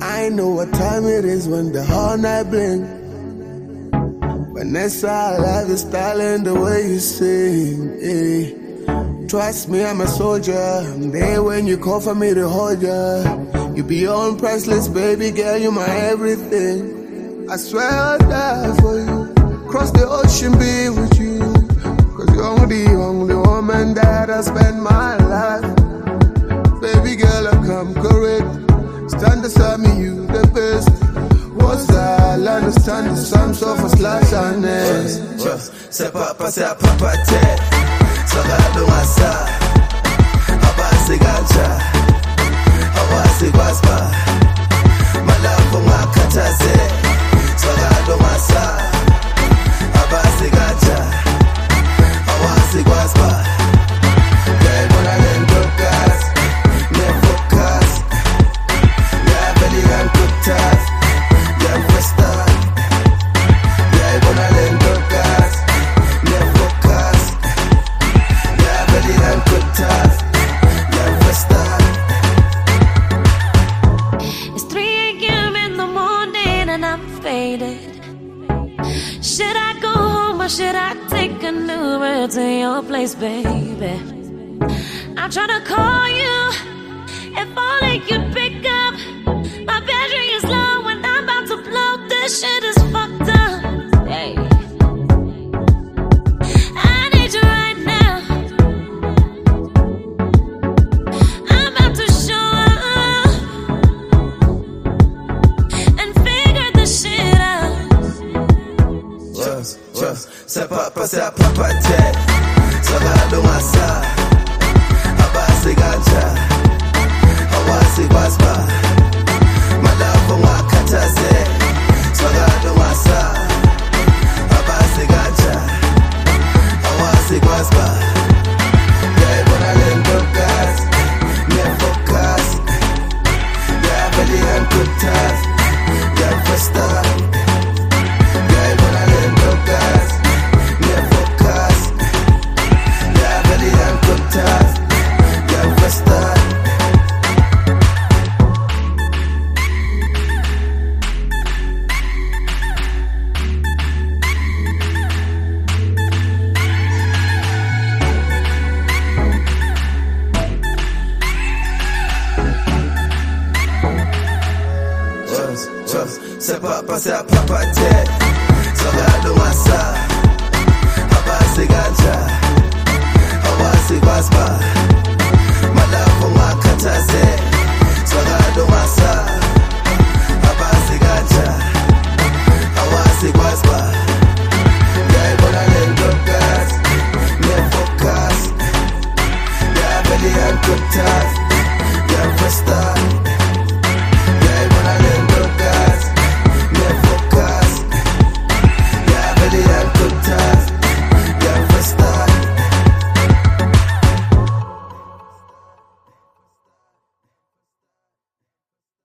I know what time it is when the whole night blink. Vanessa, I love the style and the way you sing. eh. Trust me, I'm a soldier. I'm there when you call for me to hold ya. You beyond priceless, baby girl, you my everything. I swear I'll die for you. Cross the ocean, be with you. Cause you're the only woman understand the sums of a slash and S. sepapa sepapate sakalungasa abasi katsha awasi kwasba malapho ngakhathaze sakalungasa abasi katsha awasi kwasba ngiyayibona should I take an Uber to your place, baby? I'm trying to call you. If only you'd pick Just, just, sepapa sepapate sakalungasa abasi katsha awasi just, sepapa sepapate sakalungasa abasi katsha awasi kwasba